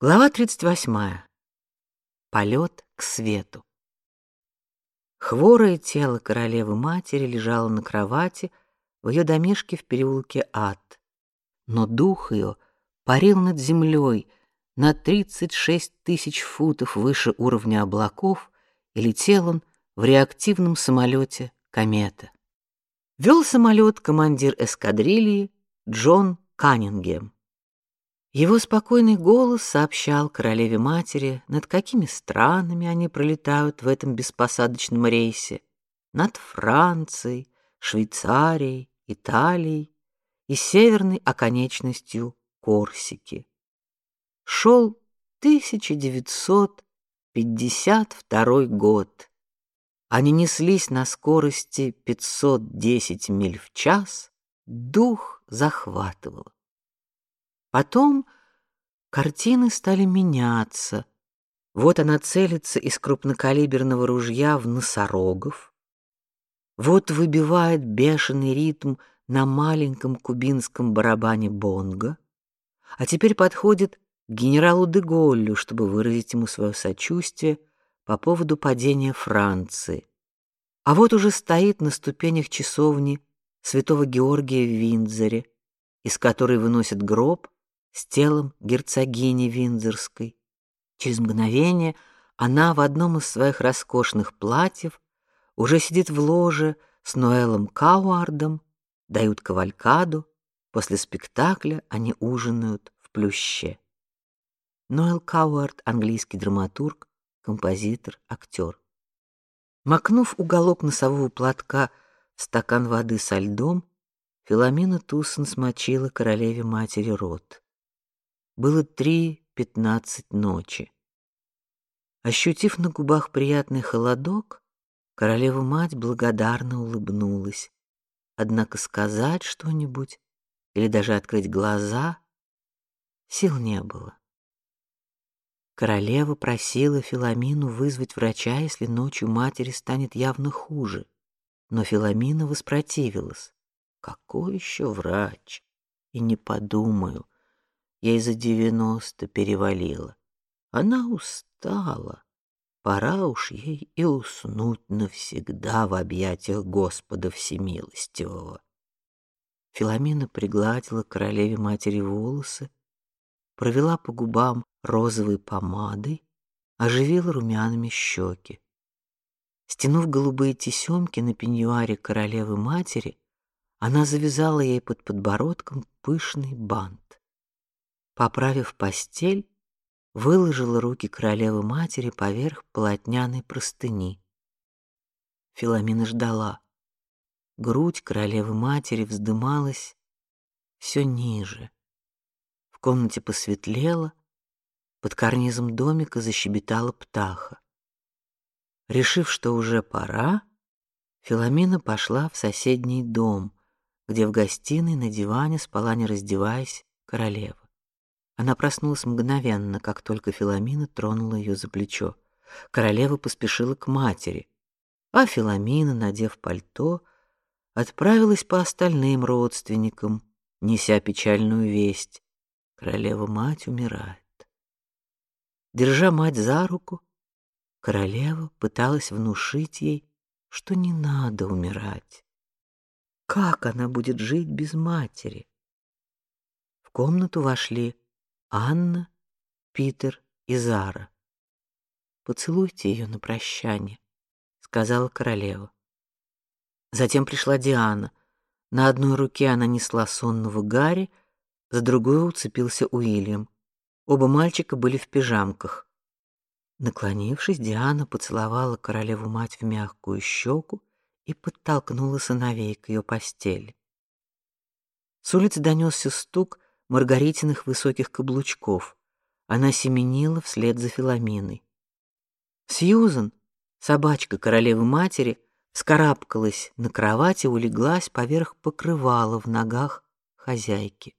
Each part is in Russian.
Глава 38. Полет к свету. Хворое тело королевы-матери лежало на кровати в ее домишке в переулке Ад. Но дух ее парил над землей на 36 тысяч футов выше уровня облаков, и летел он в реактивном самолете «Комета». Вел самолет командир эскадрильи Джон Каннингем. Его спокойный голос сообщал королеве-матери, над какими странами они пролетают в этом беспосадочном рейсе. Над Францией, Швейцарией, Италией и северной оконечностью Корсики. Шел 1952 год. Они неслись на скорости 510 миль в час, дух захватывал. Потом картины стали меняться. Вот она целится из крупнокалиберного ружья в носорогов. Вот выбивает бешеный ритм на маленьком кубинском барабане бонго. А теперь подходит к генералу де Голлю, чтобы выразить ему свое сочувствие по поводу падения Франции. А вот уже стоит на ступенях часовни Святого Георгия в Виндзоре, из которой выносят гроб с телом герцогини Виндзорской. Через мгновение она в одном из своих роскошных платьев уже сидит в ложе с Ноэлом Кауардом, дают кавалькаду, после спектакля они ужинают в плюще. Ноэл Кауард — английский драматург, композитор, актер. Макнув уголок носового платка в стакан воды со льдом, Филомена Туссен смочила королеве матери рот. Было три пятнадцать ночи. Ощутив на губах приятный холодок, королева-мать благодарно улыбнулась. Однако сказать что-нибудь или даже открыть глаза сил не было. Королева просила Филомину вызвать врача, если ночью матери станет явно хуже. Но Филомина воспротивилась. Какой еще врач? И не подумаю. Ей за девяносто перевалило. Она устала. Пора уж ей и уснуть навсегда в объятиях Господа Всемилостивого. Филомена пригладила королеве матери волосы, провела по губам розовой помадой, оживила румяными щеки. Стянув голубые тесемки на пеньюаре королевы матери, она завязала ей под подбородком пышный бант. Поправив постель, выложила руки королевы матери поверх полотняной простыни. Филомена ждала. Грудь королевы матери вздымалась все ниже. В комнате посветлело, под карнизом домика защебетала птаха. Решив, что уже пора, Филомена пошла в соседний дом, где в гостиной на диване спала не раздеваясь королева. Она проснулась мгновенно, как только Филомина тронула ее за плечо. Королева поспешила к матери, а Филомина, надев пальто, отправилась по остальным родственникам, неся печальную весть: королева мать умирает. Держа мать за руку, королева пыталась внушить ей, что не надо умирать. Как она будет жить без матери? В комнату вошли Анна, Питер и Зара. Поцелуйте ее на прощание, сказала королева. Затем пришла Диана. На одной руке она несла сонного Гарри, за другой уцепился Уильям. Оба мальчика были в пижамках. Наклонившись, Диана поцеловала королеву мать в мягкую щеку и подтолкнула сыновей к ее постели. С улицы донесся стук Маргаритиных высоких каблучков. Она семенила вслед за Филоминой. Сьюзен, собачка королевы матери, скарабкалась на кровати, улеглась поверх покрывала в ногах хозяйки.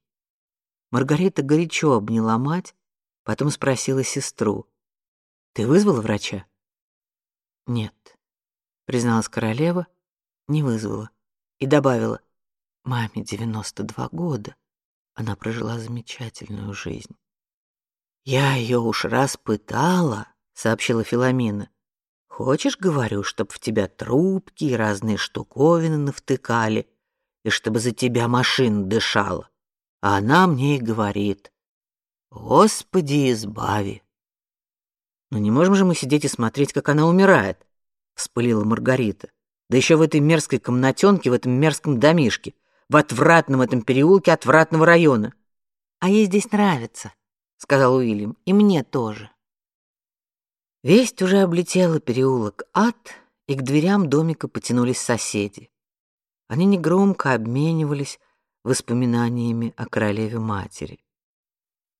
Маргарита горячо обняла мать, потом спросила сестру: "Ты вызвала врача?" "Нет", призналась королева, не вызвала и добавила: "Маме девяносто два года. Она прожила замечательную жизнь. Я ее уж раз пытала, сообщила Филомена. Хочешь, говорю, чтоб в тебя трубки и разные штуковины навтыкали, и чтобы за тебя машина дышала. А она мне и говорит: "Господи, избави". Но не можем же мы сидеть и смотреть, как она умирает, вспылила Маргарита. Да еще в этой мерзкой комнатенке, в этом мерзком домишке, в отвратном этом переулке отвратного района. А ей здесь нравится, сказал Уильям, и мне тоже. Весть уже облетела переулок Ад, и к дверям домика потянулись соседи. Они негромко обменивались воспоминаниями о королеве-матери.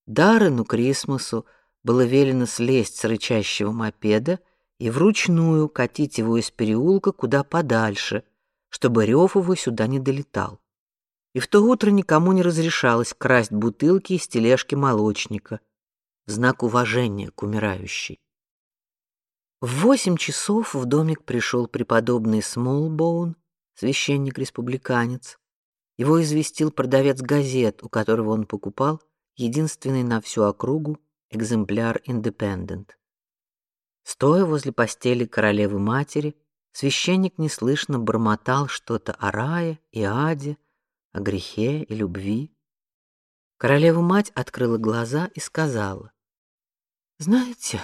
Даррену Крисмусу было велено слезть с рычащего мопеда и вручную катить его из переулка куда подальше, чтобы рев его сюда не долетал. И в то утро никому не разрешалось красть бутылки из тележки молочника в знак уважения к умирающей. В восемь часов в домик пришел преподобный Смолбоун, священник-республиканец. Его известил продавец газет, у которого он покупал единственный на всю округу экземпляр Индепендент. Стоя возле постели королевы матери, священник неслышно бормотал что-то о рае и аде, о грехе и любви. Королева мать открыла глаза и сказала: "Знаете,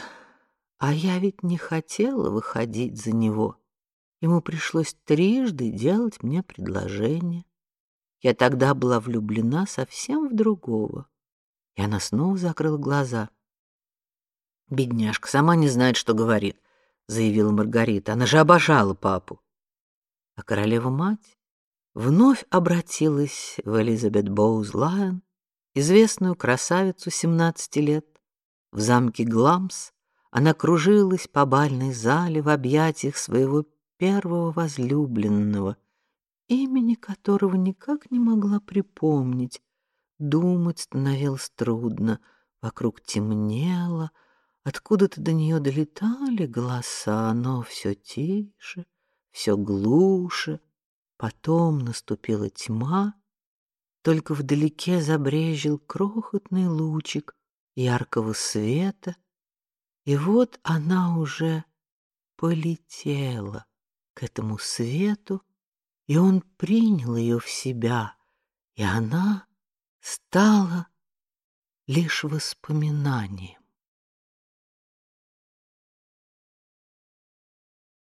а я ведь не хотела выходить за него. Ему пришлось трижды делать мне предложение. Я тогда была влюблена совсем в другого". И она снова закрыла глаза. Бедняжка сама не знает, что говорит, заявила Маргарита. Она же обожала папу. А королева мать вновь обратилась в Элизабет Боуз известную красавицу 17 лет. В замке Гламс она кружилась по бальной зале в объятиях своего первого возлюбленного, имени которого никак не могла припомнить. Думать становилось трудно, вокруг темнело, Откуда-то до нее долетали голоса, но все тише, все глуше. Потом наступила тьма, только вдалеке забрезжил крохотный лучик яркого света, и вот она уже полетела к этому свету, и он принял ее в себя, и она стала лишь воспоминанием.